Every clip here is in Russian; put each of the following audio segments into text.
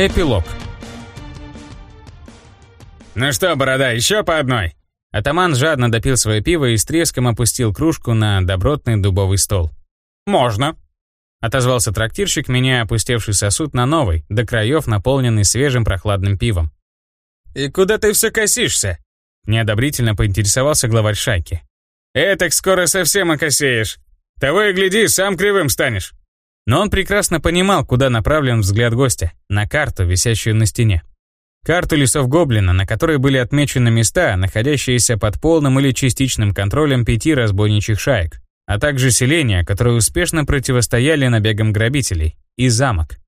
Эпилог. «Ну что, борода, еще по одной?» Атаман жадно допил свое пиво и с треском опустил кружку на добротный дубовый стол. «Можно», — отозвался трактирщик, меняя опустевший сосуд на новый, до краев наполненный свежим прохладным пивом. «И куда ты все косишься?» — неодобрительно поинтересовался главарь шайки. «Этак скоро совсем окосеешь. Того и гляди, сам кривым станешь». Но он прекрасно понимал, куда направлен взгляд гостя, на карту, висящую на стене. Карту лесов Гоблина, на которой были отмечены места, находящиеся под полным или частичным контролем пяти разбойничьих шаек, а также селения, которые успешно противостояли набегам грабителей, и замок.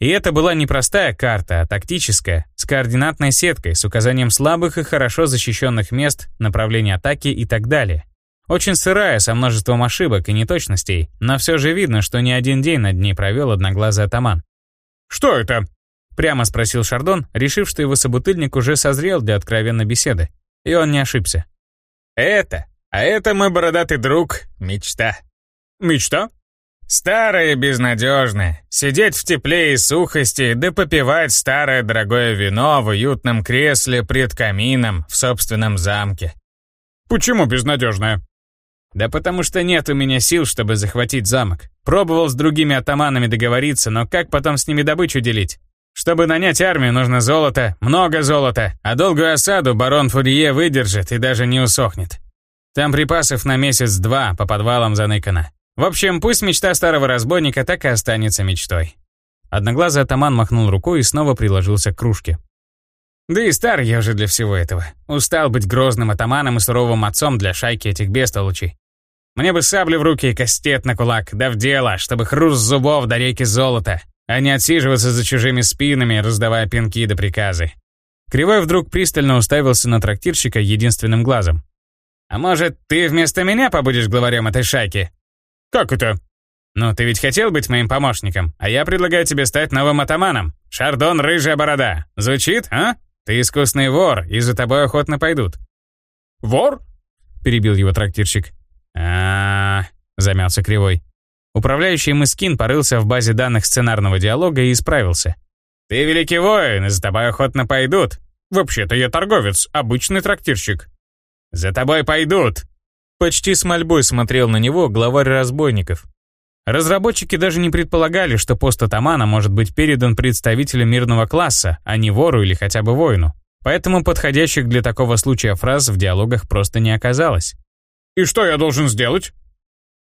И это была не простая карта, а тактическая, с координатной сеткой, с указанием слабых и хорошо защищенных мест, направления атаки и так далее. Очень сырая, со множеством ошибок и неточностей, но все же видно, что не один день над ней провел одноглазый атаман. «Что это?» Прямо спросил Шардон, решив, что его собутыльник уже созрел для откровенной беседы. И он не ошибся. «Это? А это мой бородатый друг, мечта». «Мечта?» «Старая и безнадежная. Сидеть в тепле и сухости, да попивать старое дорогое вино в уютном кресле пред камином в собственном замке». «Почему безнадежная?» Да потому что нет у меня сил, чтобы захватить замок. Пробовал с другими атаманами договориться, но как потом с ними добычу делить? Чтобы нанять армию, нужно золото, много золота, а долгую осаду барон Фурье выдержит и даже не усохнет. Там припасов на месяц-два по подвалам заныкано. В общем, пусть мечта старого разбойника так и останется мечтой. Одноглазый атаман махнул рукой и снова приложился к кружке. Да и стар я уже для всего этого. Устал быть грозным атаманом и суровым отцом для шайки этих бестолочей. Мне бы саблю в руки и кастет на кулак, да в дело, чтобы хруст зубов до реки золота, а не отсиживаться за чужими спинами, раздавая пинки до приказы. Кривой вдруг пристально уставился на трактирщика единственным глазом. «А может, ты вместо меня побудешь главарем этой шайки?» «Как это?» «Ну, ты ведь хотел быть моим помощником, а я предлагаю тебе стать новым атаманом. Шардон Рыжая Борода. Звучит, а? Ты искусный вор, и за тобой охотно пойдут». «Вор?» — перебил его трактирщик а, замялся Кривой. Управляющий Мыскин порылся в базе данных сценарного диалога и исправился. «Ты великий воин, и за тобой охотно пойдут. Вообще-то я торговец, обычный трактирщик». «За тобой пойдут!» Почти с мольбой смотрел на него главарь разбойников. Разработчики даже не предполагали, что пост атамана может быть передан представителю мирного класса, а не вору или хотя бы воину. Поэтому подходящих для такого случая фраз в диалогах просто не оказалось. «И что я должен сделать?»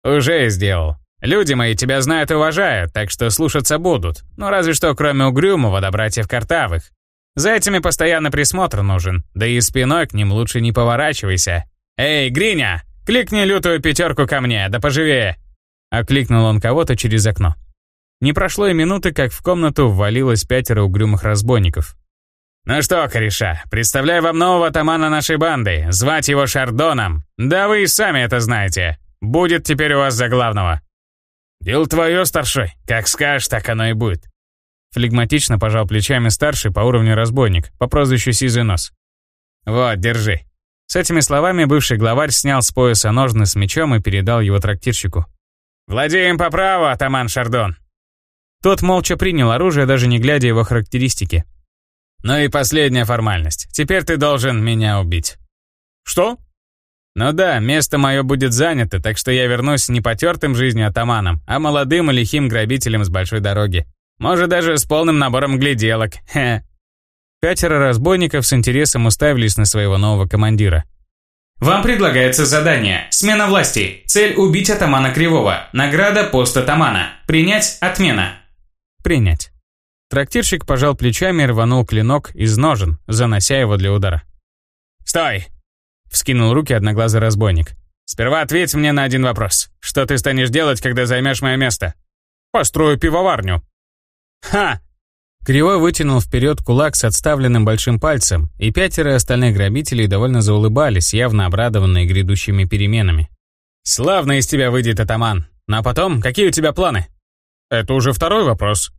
«Уже сделал. Люди мои тебя знают и уважают, так что слушаться будут. Ну разве что кроме Угрюмого да братьев Картавых. За этими постоянно присмотр нужен, да и спиной к ним лучше не поворачивайся. Эй, Гриня, кликни лютую пятерку ко мне, да поживее!» Окликнул он кого-то через окно. Не прошло и минуты, как в комнату ввалилось пятеро угрюмых разбойников. «Ну что, кореша, представляю вам нового атамана нашей банды, звать его Шардоном. Да вы и сами это знаете. Будет теперь у вас за главного». «Дело твое, старший. Как скажешь, так оно и будет». Флегматично пожал плечами старший по уровню разбойник, по прозвищу Сизый Нос. «Вот, держи». С этими словами бывший главарь снял с пояса ножны с мечом и передал его трактирщику. «Владеем по праву, атаман Шардон». Тот молча принял оружие, даже не глядя его характеристики. Ну и последняя формальность. Теперь ты должен меня убить. Что? Ну да, место мое будет занято, так что я вернусь не потертым жизнью атаманом, а молодым и лихим грабителем с большой дороги. Может, даже с полным набором гляделок. Хе. Пятеро разбойников с интересом уставились на своего нового командира. Вам предлагается задание. Смена власти. Цель убить атамана Кривого. Награда пост атамана. Принять отмена. Принять. Трактирщик пожал плечами и рванул клинок из ножен, занося его для удара. «Стой!» — вскинул руки одноглазый разбойник. «Сперва ответь мне на один вопрос. Что ты станешь делать, когда займешь мое место?» «Построю пивоварню». «Ха!» Криво вытянул вперед кулак с отставленным большим пальцем, и пятеро остальных грабителей довольно заулыбались, явно обрадованные грядущими переменами. «Славно из тебя выйдет атаман. Ну а потом, какие у тебя планы?» «Это уже второй вопрос»,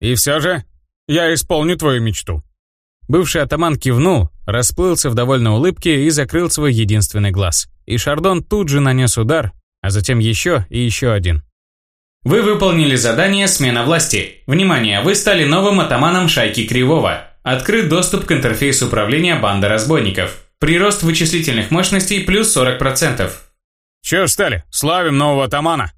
и все же, я исполню твою мечту. Бывший атаман кивнул, расплылся в довольной улыбке и закрыл свой единственный глаз. И Шардон тут же нанес удар, а затем еще и еще один. Вы выполнили задание «Смена власти». Внимание, вы стали новым атаманом шайки Кривого. Открыт доступ к интерфейсу управления банды разбойников. Прирост вычислительных мощностей плюс 40%. «Чё встали? Славим нового атамана!»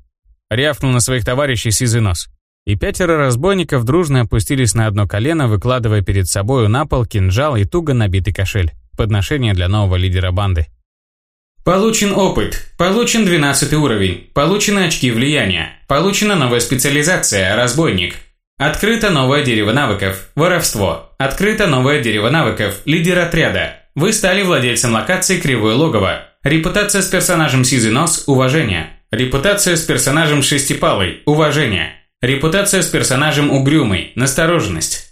Рявкнул на своих товарищей сизый нос. И пятеро разбойников дружно опустились на одно колено, выкладывая перед собою на пол кинжал и туго набитый кошель. Подношение для нового лидера банды. Получен опыт. Получен 12 уровень. Получены очки влияния. Получена новая специализация «Разбойник». Открыто новое дерево навыков. Воровство. Открыто новое дерево навыков. Лидер отряда. Вы стали владельцем локации Кривое Логово. Репутация с персонажем Сизый Нос – уважение. Репутация с персонажем Шестипалый – уважение. Репутация с персонажем Угрюмый – настороженность.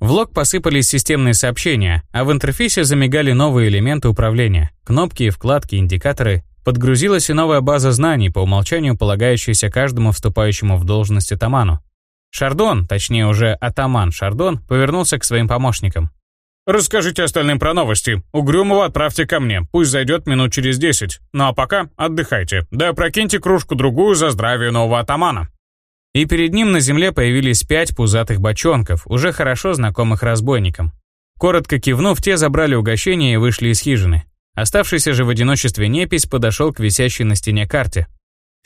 В лог посыпались системные сообщения, а в интерфейсе замигали новые элементы управления. Кнопки, вкладки, индикаторы. Подгрузилась и новая база знаний, по умолчанию полагающаяся каждому вступающему в должность атаману. Шардон, точнее уже атаман Шардон, повернулся к своим помощникам. «Расскажите остальным про новости. Угрюмого отправьте ко мне, пусть зайдет минут через десять. Ну а пока отдыхайте. Да прокиньте кружку-другую за здравие нового атамана». И перед ним на земле появились пять пузатых бочонков, уже хорошо знакомых разбойникам. Коротко кивнув, те забрали угощение и вышли из хижины. Оставшийся же в одиночестве непись подошел к висящей на стене карте.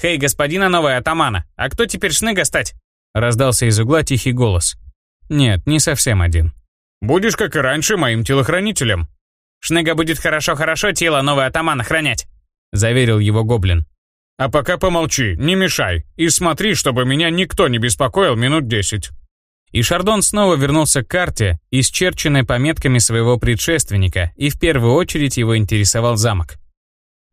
«Хей, господина новая атамана, а кто теперь шныга стать?» Раздался из угла тихий голос. «Нет, не совсем один». «Будешь, как и раньше, моим телохранителем». «Шныга будет хорошо-хорошо тело новой атамана охранять», заверил его гоблин. А пока помолчи, не мешай, и смотри, чтобы меня никто не беспокоил минут десять». И Шардон снова вернулся к карте, исчерченной пометками своего предшественника, и в первую очередь его интересовал замок.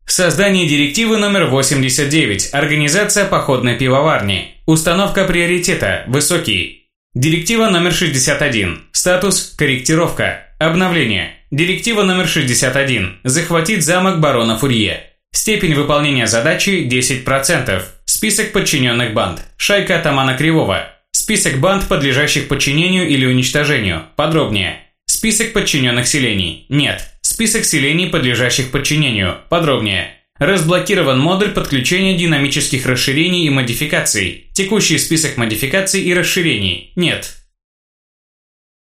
Создание директивы номер 89. Организация походной пивоварни. Установка приоритета. Высокий. Директива номер 61. Статус «Корректировка». Обновление. Директива номер 61. Захватить замок барона Фурье. Степень выполнения задачи 10%. Список подчиненных банд. Шайка атамана Кривого. Список банд, подлежащих подчинению или уничтожению. Подробнее. Список подчиненных селений. Нет. Список селений, подлежащих подчинению. Подробнее. Разблокирован модуль подключения динамических расширений и модификаций. Текущий список модификаций и расширений. Нет.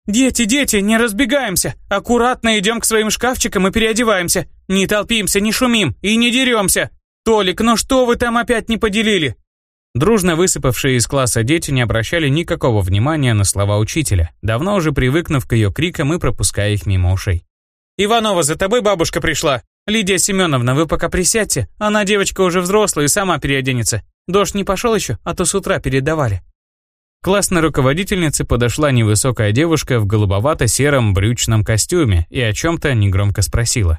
«Дети, дети, не разбегаемся! Аккуратно идем к своим шкафчикам и переодеваемся! Не толпимся, не шумим и не деремся! Толик, ну что вы там опять не поделили?» Дружно высыпавшие из класса дети не обращали никакого внимания на слова учителя, давно уже привыкнув к ее крикам и пропуская их мимо ушей. «Иванова, за тобой бабушка пришла! Лидия Семеновна, вы пока присядьте, она девочка уже взрослая и сама переоденется. Дождь не пошел еще, а то с утра передавали». Классной руководительнице подошла невысокая девушка в голубовато-сером брючном костюме и о чем-то негромко спросила.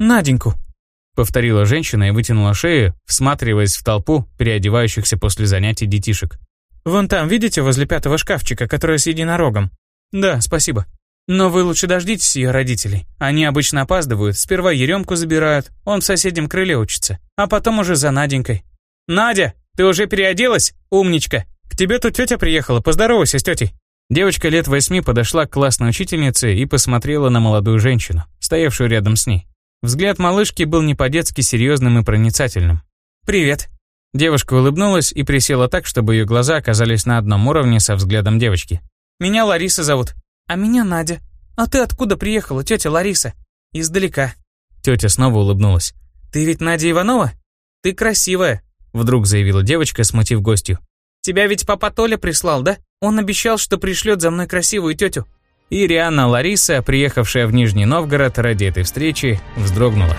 «Наденьку», — повторила женщина и вытянула шею, всматриваясь в толпу переодевающихся после занятий детишек. «Вон там, видите, возле пятого шкафчика, который с единорогом?» «Да, спасибо. Но вы лучше дождитесь ее родителей. Они обычно опаздывают, сперва Еремку забирают, он в соседнем крыле учится, а потом уже за Наденькой. Надя, ты уже переоделась? Умничка!» «К тебе тут тетя приехала, поздоровайся с тетей». Девочка лет восьми подошла к классной учительнице и посмотрела на молодую женщину, стоявшую рядом с ней. Взгляд малышки был не по-детски серьезным и проницательным. «Привет». Девушка улыбнулась и присела так, чтобы ее глаза оказались на одном уровне со взглядом девочки. «Меня Лариса зовут». «А меня Надя». «А ты откуда приехала, тетя Лариса?» «Издалека». Тетя снова улыбнулась. «Ты ведь Надя Иванова? Ты красивая», вдруг заявила девочка, смутив гостью. Тебя ведь папа Толя прислал, да? Он обещал, что пришлет за мной красивую тетю». И Рианна Лариса, приехавшая в Нижний Новгород ради этой встречи, вздрогнула.